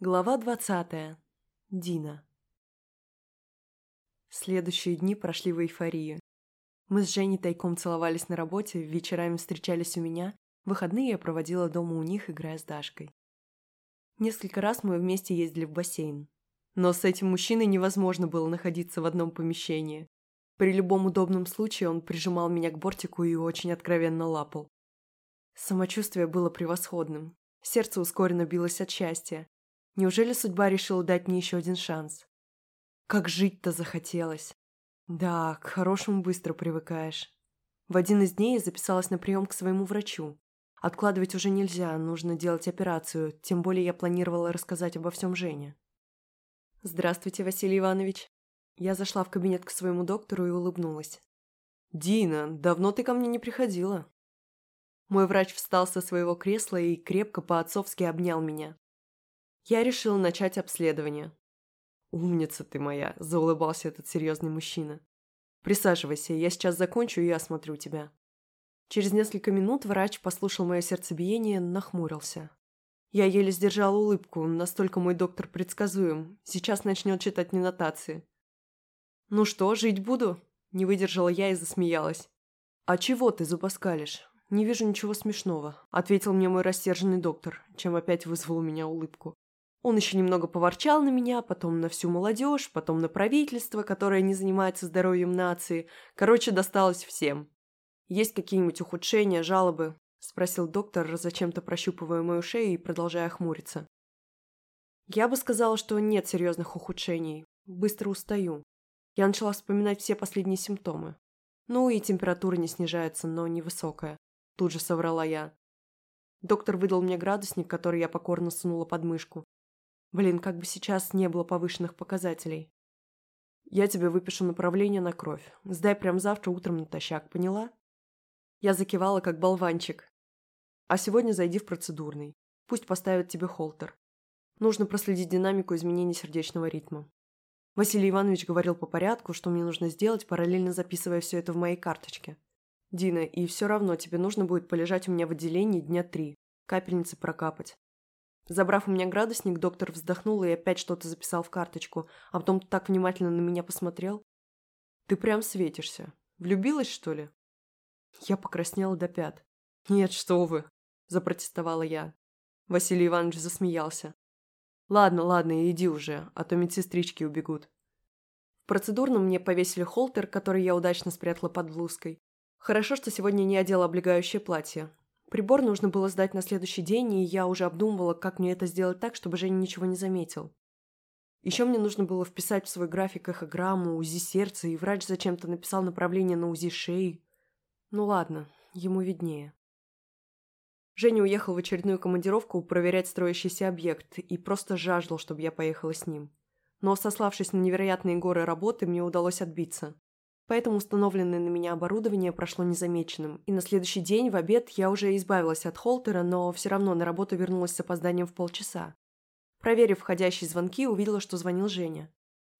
Глава двадцатая. Дина. Следующие дни прошли в эйфории. Мы с Женей тайком целовались на работе, вечерами встречались у меня, выходные я проводила дома у них, играя с Дашкой. Несколько раз мы вместе ездили в бассейн. Но с этим мужчиной невозможно было находиться в одном помещении. При любом удобном случае он прижимал меня к бортику и очень откровенно лапал. Самочувствие было превосходным. Сердце ускоренно билось от счастья. Неужели судьба решила дать мне еще один шанс? Как жить-то захотелось. Да, к хорошему быстро привыкаешь. В один из дней я записалась на прием к своему врачу. Откладывать уже нельзя, нужно делать операцию, тем более я планировала рассказать обо всем Жене. «Здравствуйте, Василий Иванович». Я зашла в кабинет к своему доктору и улыбнулась. «Дина, давно ты ко мне не приходила». Мой врач встал со своего кресла и крепко по-отцовски обнял меня. Я решила начать обследование. «Умница ты моя», – заулыбался этот серьезный мужчина. «Присаживайся, я сейчас закончу и осмотрю тебя». Через несколько минут врач послушал мое сердцебиение, нахмурился. Я еле сдержала улыбку, настолько мой доктор предсказуем. Сейчас начнет читать мне нотации. «Ну что, жить буду?» – не выдержала я и засмеялась. «А чего ты зубоскалишь? Не вижу ничего смешного», – ответил мне мой рассерженный доктор, чем опять вызвал у меня улыбку. Он еще немного поворчал на меня, потом на всю молодежь, потом на правительство, которое не занимается здоровьем нации. Короче, досталось всем. «Есть какие-нибудь ухудшения, жалобы?» – спросил доктор, зачем-то прощупывая мою шею и продолжая хмуриться. Я бы сказала, что нет серьезных ухудшений. Быстро устаю. Я начала вспоминать все последние симптомы. Ну и температура не снижается, но невысокая. Тут же соврала я. Доктор выдал мне градусник, который я покорно сунула под мышку. Блин, как бы сейчас не было повышенных показателей. Я тебе выпишу направление на кровь. Сдай прям завтра утром натощак, поняла? Я закивала, как болванчик. А сегодня зайди в процедурный. Пусть поставят тебе холтер. Нужно проследить динамику изменений сердечного ритма. Василий Иванович говорил по порядку, что мне нужно сделать, параллельно записывая все это в моей карточке. Дина, и все равно тебе нужно будет полежать у меня в отделении дня три, капельницы прокапать. Забрав у меня градусник, доктор вздохнул и опять что-то записал в карточку, а потом так внимательно на меня посмотрел. «Ты прям светишься. Влюбилась, что ли?» Я покраснела до пят. «Нет, что вы!» – запротестовала я. Василий Иванович засмеялся. «Ладно, ладно, иди уже, а то медсестрички убегут». В процедурном мне повесили холтер, который я удачно спрятала под блузкой. Хорошо, что сегодня не одела облегающее платье. Прибор нужно было сдать на следующий день, и я уже обдумывала, как мне это сделать так, чтобы Женя ничего не заметил. Еще мне нужно было вписать в свой график эхограмму, УЗИ сердца, и врач зачем-то написал направление на УЗИ шеи. Ну ладно, ему виднее. Женя уехал в очередную командировку проверять строящийся объект и просто жаждал, чтобы я поехала с ним. Но, сославшись на невероятные горы работы, мне удалось отбиться. Поэтому установленное на меня оборудование прошло незамеченным, и на следующий день в обед я уже избавилась от холтера, но все равно на работу вернулась с опозданием в полчаса. Проверив входящие звонки, увидела, что звонил Женя.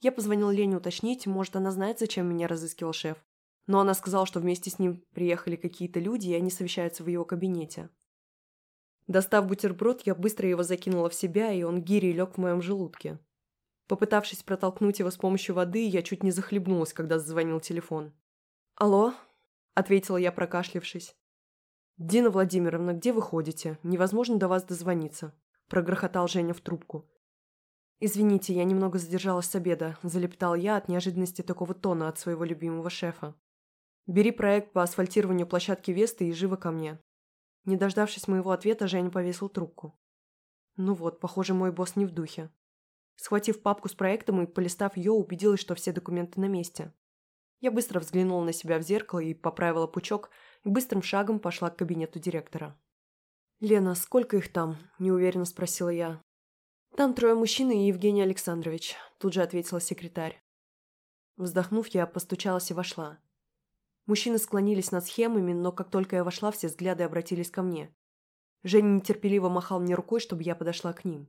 Я позвонила Лене уточнить, может, она знает, зачем меня разыскивал шеф. Но она сказала, что вместе с ним приехали какие-то люди, и они совещаются в его кабинете. Достав бутерброд, я быстро его закинула в себя, и он гирей лег в моем желудке. Попытавшись протолкнуть его с помощью воды, я чуть не захлебнулась, когда зазвонил телефон. «Алло?» – ответила я, прокашлившись. «Дина Владимировна, где вы ходите? Невозможно до вас дозвониться», – прогрохотал Женя в трубку. «Извините, я немного задержалась с обеда», – залептал я от неожиданности такого тона от своего любимого шефа. «Бери проект по асфальтированию площадки Весты и живо ко мне». Не дождавшись моего ответа, Женя повесил трубку. «Ну вот, похоже, мой босс не в духе. Схватив папку с проектом и полистав ее, убедилась, что все документы на месте. Я быстро взглянула на себя в зеркало и поправила пучок, и быстрым шагом пошла к кабинету директора. «Лена, сколько их там?» – неуверенно спросила я. «Там трое мужчин и Евгений Александрович», – тут же ответила секретарь. Вздохнув, я постучалась и вошла. Мужчины склонились над схемами, но как только я вошла, все взгляды обратились ко мне. Женя нетерпеливо махал мне рукой, чтобы я подошла к ним.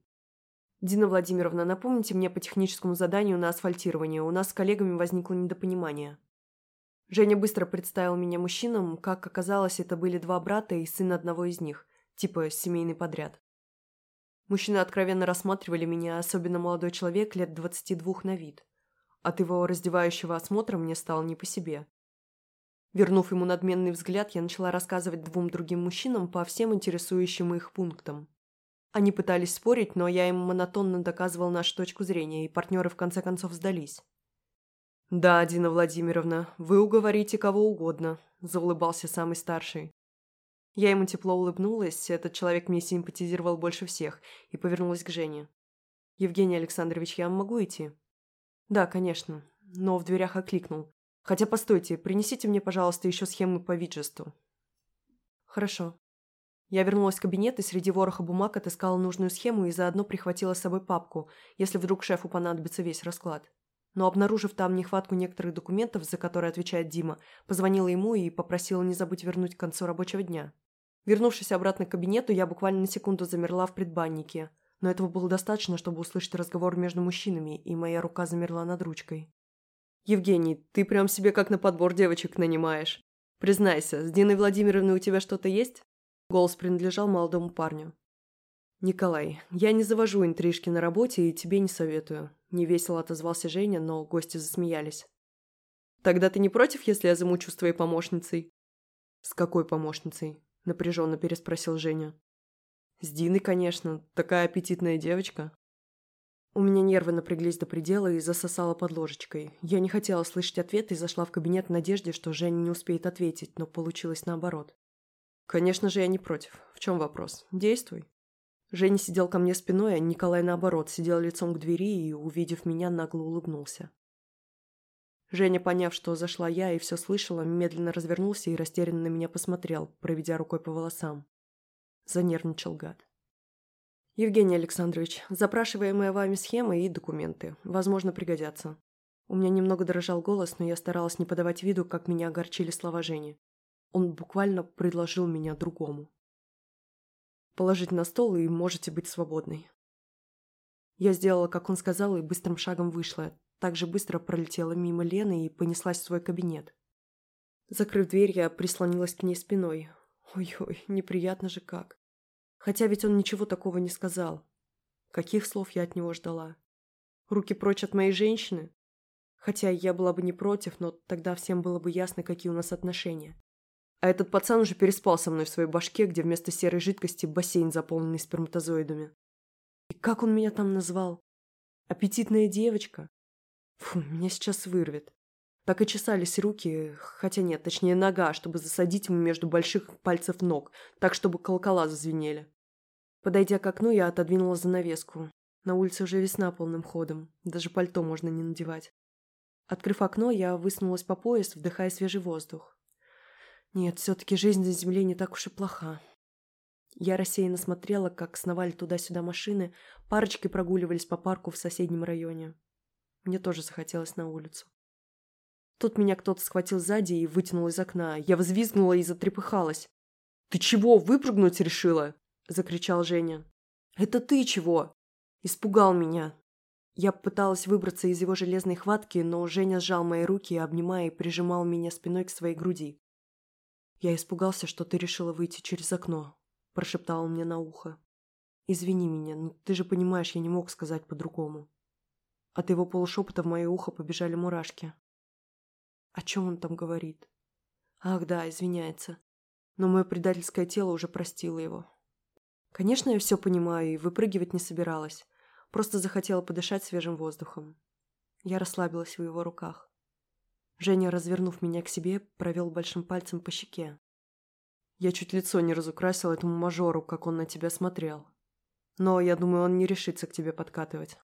«Дина Владимировна, напомните мне по техническому заданию на асфальтирование. У нас с коллегами возникло недопонимание». Женя быстро представил меня мужчинам. Как оказалось, это были два брата и сын одного из них. Типа семейный подряд. Мужчины откровенно рассматривали меня, особенно молодой человек лет двадцати двух на вид. От его раздевающего осмотра мне стало не по себе. Вернув ему надменный взгляд, я начала рассказывать двум другим мужчинам по всем интересующим их пунктам. Они пытались спорить, но я им монотонно доказывал нашу точку зрения, и партнеры в конце концов сдались. «Да, Дина Владимировна, вы уговорите кого угодно», – заулыбался самый старший. Я ему тепло улыбнулась, этот человек мне симпатизировал больше всех, и повернулась к Жене. «Евгений Александрович, я могу идти?» «Да, конечно», но в дверях окликнул. «Хотя, постойте, принесите мне, пожалуйста, еще схему по виджесту». «Хорошо». Я вернулась в кабинет и среди вороха бумаг отыскала нужную схему и заодно прихватила с собой папку, если вдруг шефу понадобится весь расклад. Но обнаружив там нехватку некоторых документов, за которые отвечает Дима, позвонила ему и попросила не забыть вернуть к концу рабочего дня. Вернувшись обратно к кабинету, я буквально на секунду замерла в предбаннике. Но этого было достаточно, чтобы услышать разговор между мужчинами, и моя рука замерла над ручкой. «Евгений, ты прям себе как на подбор девочек нанимаешь. Признайся, с Диной Владимировной у тебя что-то есть?» Голос принадлежал молодому парню. «Николай, я не завожу интрижки на работе и тебе не советую», – невесело отозвался Женя, но гости засмеялись. «Тогда ты не против, если я замучу с твоей помощницей?» «С какой помощницей?» напряженно переспросил Женя. «С Диной, конечно. Такая аппетитная девочка». У меня нервы напряглись до предела и засосала под ложечкой. Я не хотела слышать ответ и зашла в кабинет в надежде, что Женя не успеет ответить, но получилось наоборот. «Конечно же, я не против. В чем вопрос? Действуй». Женя сидел ко мне спиной, а Николай, наоборот, сидел лицом к двери и, увидев меня, нагло улыбнулся. Женя, поняв, что зашла я и все слышала, медленно развернулся и растерянно на меня посмотрел, проведя рукой по волосам. Занервничал гад. «Евгений Александрович, запрашиваемые вами схемы и документы, возможно, пригодятся». У меня немного дрожал голос, но я старалась не подавать виду, как меня огорчили слова Жени. Он буквально предложил меня другому. «Положить на стол и можете быть свободной». Я сделала, как он сказал, и быстрым шагом вышла, так же быстро пролетела мимо Лены и понеслась в свой кабинет. Закрыв дверь, я прислонилась к ней спиной. Ой-ой, неприятно же как. Хотя ведь он ничего такого не сказал. Каких слов я от него ждала? Руки прочь от моей женщины? Хотя я была бы не против, но тогда всем было бы ясно, какие у нас отношения. А этот пацан уже переспал со мной в своей башке, где вместо серой жидкости бассейн, заполненный сперматозоидами. И как он меня там назвал? Аппетитная девочка? Фу, меня сейчас вырвет. Так и чесались руки, хотя нет, точнее нога, чтобы засадить ему между больших пальцев ног, так, чтобы колокола зазвенели. Подойдя к окну, я отодвинула занавеску. На улице уже весна полным ходом, даже пальто можно не надевать. Открыв окно, я высунулась по пояс, вдыхая свежий воздух. Нет, все-таки жизнь на земле не так уж и плоха. Я рассеянно смотрела, как сновали туда-сюда машины, парочки прогуливались по парку в соседнем районе. Мне тоже захотелось на улицу. Тут меня кто-то схватил сзади и вытянул из окна. Я взвизгнула и затрепыхалась. «Ты чего, выпрыгнуть решила?» – закричал Женя. «Это ты чего?» Испугал меня. Я пыталась выбраться из его железной хватки, но Женя сжал мои руки, обнимая и прижимал меня спиной к своей груди. «Я испугался, что ты решила выйти через окно», – прошептал он мне на ухо. «Извини меня, но ты же понимаешь, я не мог сказать по-другому». От его полушепота в мое ухо побежали мурашки. О чем он там говорит? Ах да, извиняется. Но мое предательское тело уже простило его. Конечно, я все понимаю и выпрыгивать не собиралась. Просто захотела подышать свежим воздухом. Я расслабилась в его руках. Женя, развернув меня к себе, провел большим пальцем по щеке. Я чуть лицо не разукрасила этому мажору, как он на тебя смотрел. Но я думаю, он не решится к тебе подкатывать.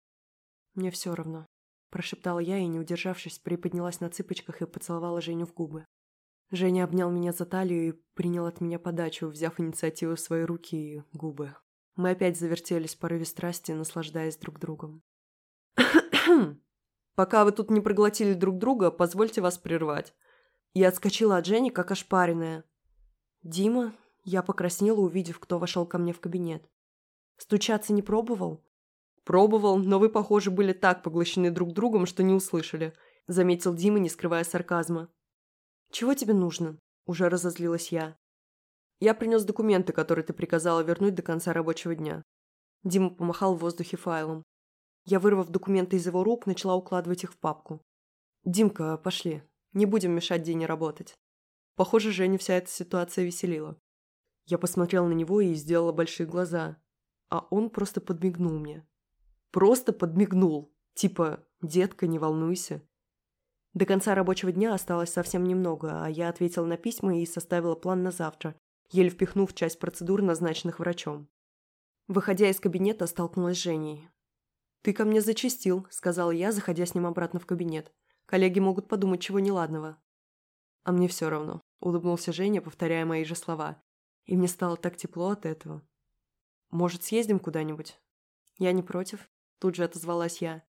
«Мне все равно», – прошептала я и, не удержавшись, приподнялась на цыпочках и поцеловала Женю в губы. Женя обнял меня за талию и принял от меня подачу, взяв инициативу в свои руки и губы. Мы опять завертелись в порыве страсти, наслаждаясь друг другом. «Пока вы тут не проглотили друг друга, позвольте вас прервать». Я отскочила от Жени, как ошпаренная. «Дима?» Я покраснела, увидев, кто вошел ко мне в кабинет. «Стучаться не пробовал?» «Пробовал, но вы, похоже, были так поглощены друг другом, что не услышали», – заметил Дима, не скрывая сарказма. «Чего тебе нужно?» – уже разозлилась я. «Я принес документы, которые ты приказала вернуть до конца рабочего дня». Дима помахал в воздухе файлом. Я, вырвав документы из его рук, начала укладывать их в папку. «Димка, пошли. Не будем мешать Дине работать». Похоже, Женю вся эта ситуация веселила. Я посмотрела на него и сделала большие глаза. А он просто подмигнул мне. Просто подмигнул. Типа, детка, не волнуйся. До конца рабочего дня осталось совсем немного, а я ответила на письма и составила план на завтра, еле впихнув часть процедур, назначенных врачом. Выходя из кабинета, столкнулась с Женей. «Ты ко мне зачастил», — сказала я, заходя с ним обратно в кабинет. «Коллеги могут подумать чего неладного». «А мне все равно», — улыбнулся Женя, повторяя мои же слова. И мне стало так тепло от этого. «Может, съездим куда-нибудь?» «Я не против», — тут же отозвалась я.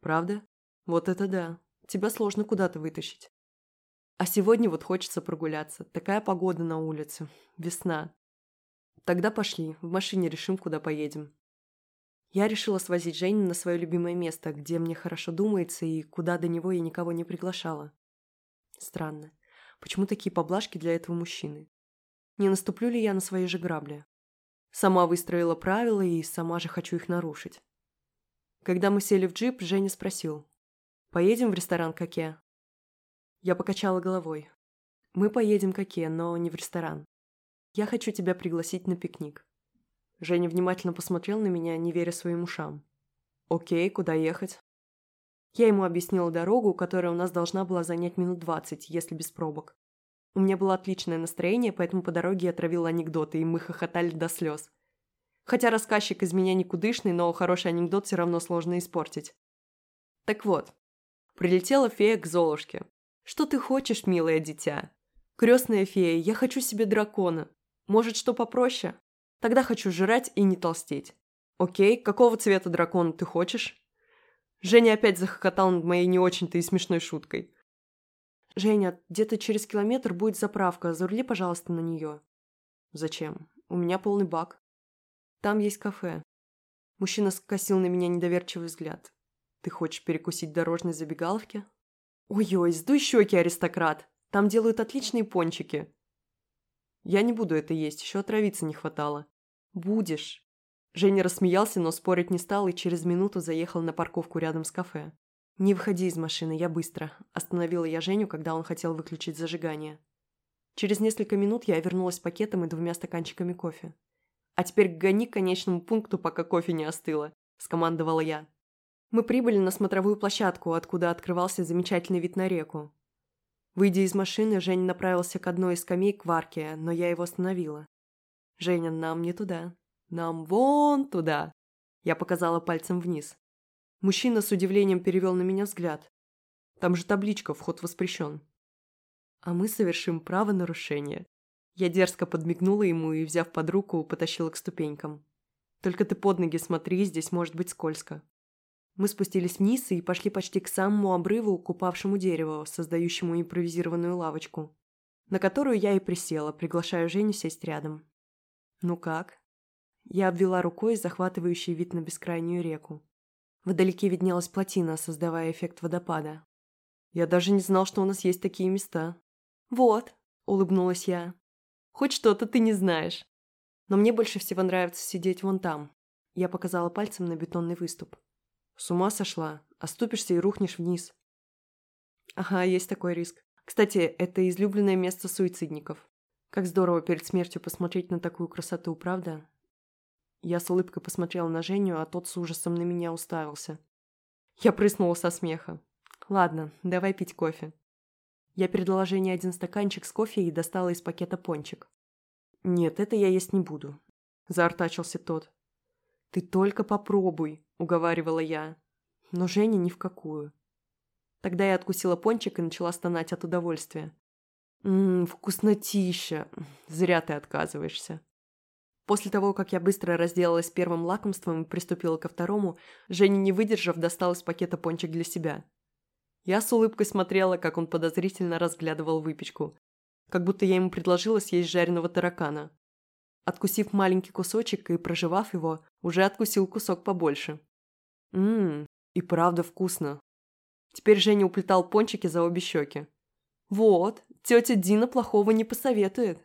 «Правда? Вот это да. Тебя сложно куда-то вытащить. А сегодня вот хочется прогуляться. Такая погода на улице. Весна. Тогда пошли, в машине решим, куда поедем. Я решила свозить Женю на свое любимое место, где мне хорошо думается и куда до него я никого не приглашала. Странно. Почему такие поблажки для этого мужчины? Не наступлю ли я на свои же грабли? Сама выстроила правила и сама же хочу их нарушить. Когда мы сели в джип, Женя спросил. «Поедем в ресторан Коке?» Я покачала головой. «Мы поедем Коке, но не в ресторан. Я хочу тебя пригласить на пикник». Женя внимательно посмотрел на меня, не веря своим ушам. «Окей, куда ехать?» Я ему объяснила дорогу, которая у нас должна была занять минут двадцать, если без пробок. У меня было отличное настроение, поэтому по дороге я травила анекдоты, и мы хохотали до слез. Хотя рассказчик из меня никудышный, но хороший анекдот все равно сложно испортить. Так вот, прилетела фея к Золушке. «Что ты хочешь, милое дитя?» «Крестная фея, я хочу себе дракона. Может, что попроще? Тогда хочу жрать и не толстеть». «Окей, какого цвета дракона ты хочешь?» Женя опять захохотал над моей не очень-то и смешной шуткой. «Женя, где-то через километр будет заправка, зарли, пожалуйста, на нее». «Зачем? У меня полный бак». «Там есть кафе». Мужчина скосил на меня недоверчивый взгляд. «Ты хочешь перекусить дорожной забегаловке?» «Ой-ой, сдуй щеки, аристократ! Там делают отличные пончики!» «Я не буду это есть, еще отравиться не хватало». «Будешь». Женя рассмеялся, но спорить не стал и через минуту заехал на парковку рядом с кафе. «Не выходи из машины, я быстро», – остановила я Женю, когда он хотел выключить зажигание. Через несколько минут я вернулась с пакетом и двумя стаканчиками кофе. «А теперь гони к конечному пункту, пока кофе не остыло», – скомандовала я. Мы прибыли на смотровую площадку, откуда открывался замечательный вид на реку. Выйдя из машины, Женя направился к одной из скамеек в арке, но я его остановила. «Женя, нам не туда. Нам вон туда!» Я показала пальцем вниз. Мужчина с удивлением перевел на меня взгляд. Там же табличка «Вход воспрещен». А мы совершим правонарушение. Я дерзко подмигнула ему и, взяв под руку, потащила к ступенькам. Только ты под ноги смотри, здесь может быть скользко. Мы спустились вниз и пошли почти к самому обрыву, купавшему дерево, создающему импровизированную лавочку, на которую я и присела, приглашая Женю сесть рядом. «Ну как?» Я обвела рукой захватывающий вид на бескрайнюю реку. Вдалеке виднелась плотина, создавая эффект водопада. Я даже не знал, что у нас есть такие места. «Вот», — улыбнулась я. «Хоть что-то ты не знаешь. Но мне больше всего нравится сидеть вон там». Я показала пальцем на бетонный выступ. «С ума сошла. Оступишься и рухнешь вниз». «Ага, есть такой риск. Кстати, это излюбленное место суицидников. Как здорово перед смертью посмотреть на такую красоту, правда? Я с улыбкой посмотрела на Женю, а тот с ужасом на меня уставился. Я прыснула со смеха. «Ладно, давай пить кофе». Я передала Жене один стаканчик с кофе и достала из пакета пончик. «Нет, это я есть не буду», – заортачился тот. «Ты только попробуй», – уговаривала я. Но Женя ни в какую. Тогда я откусила пончик и начала стонать от удовольствия. «Ммм, вкуснотища! Зря ты отказываешься». После того, как я быстро разделалась первым лакомством и приступила ко второму, Женя, не выдержав, достал из пакета пончик для себя. Я с улыбкой смотрела, как он подозрительно разглядывал выпечку. Как будто я ему предложила съесть жареного таракана. Откусив маленький кусочек и прожевав его, уже откусил кусок побольше. Ммм, и правда вкусно. Теперь Женя уплетал пончики за обе щеки. Вот, тетя Дина плохого не посоветует.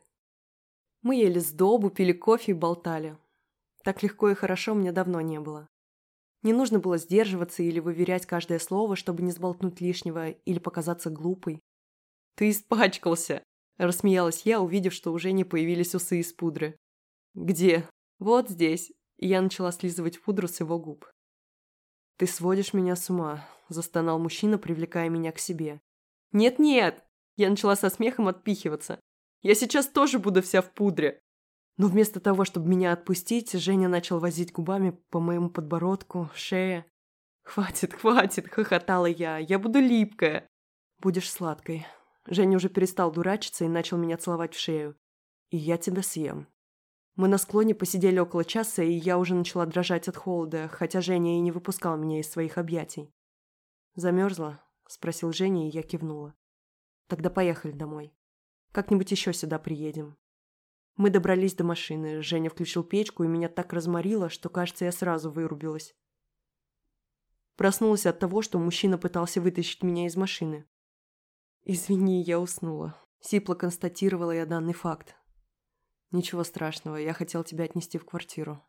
Мы ели сдобу, пили кофе и болтали. Так легко и хорошо мне давно не было. Не нужно было сдерживаться или выверять каждое слово, чтобы не сболтнуть лишнего или показаться глупой. «Ты испачкался!» – рассмеялась я, увидев, что уже не появились усы из пудры. «Где?» «Вот здесь». И я начала слизывать пудру с его губ. «Ты сводишь меня с ума», – застонал мужчина, привлекая меня к себе. «Нет-нет!» – я начала со смехом отпихиваться. «Я сейчас тоже буду вся в пудре!» Но вместо того, чтобы меня отпустить, Женя начал возить губами по моему подбородку, шее. «Хватит, хватит!» – хохотала я. «Я буду липкая!» «Будешь сладкой». Женя уже перестал дурачиться и начал меня целовать в шею. «И я тебя съем». Мы на склоне посидели около часа, и я уже начала дрожать от холода, хотя Женя и не выпускал меня из своих объятий. «Замерзла?» – спросил Женя, и я кивнула. «Тогда поехали домой. Как-нибудь еще сюда приедем. Мы добрались до машины. Женя включил печку, и меня так разморило, что, кажется, я сразу вырубилась. Проснулась от того, что мужчина пытался вытащить меня из машины. «Извини, я уснула», — сипло констатировала я данный факт. «Ничего страшного, я хотел тебя отнести в квартиру.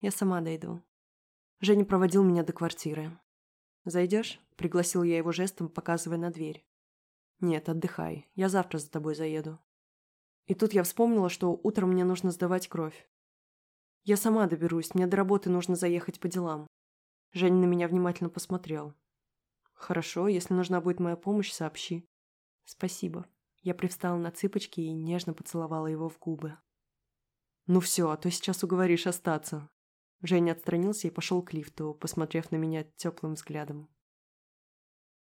Я сама дойду». Женя проводил меня до квартиры. «Зайдешь?» — пригласил я его жестом, показывая на дверь. «Нет, отдыхай. Я завтра за тобой заеду». И тут я вспомнила, что утром мне нужно сдавать кровь. Я сама доберусь, мне до работы нужно заехать по делам. Женя на меня внимательно посмотрел. Хорошо, если нужна будет моя помощь, сообщи. Спасибо. Я привстала на цыпочки и нежно поцеловала его в губы. Ну все, а то сейчас уговоришь остаться. Женя отстранился и пошел к лифту, посмотрев на меня теплым взглядом.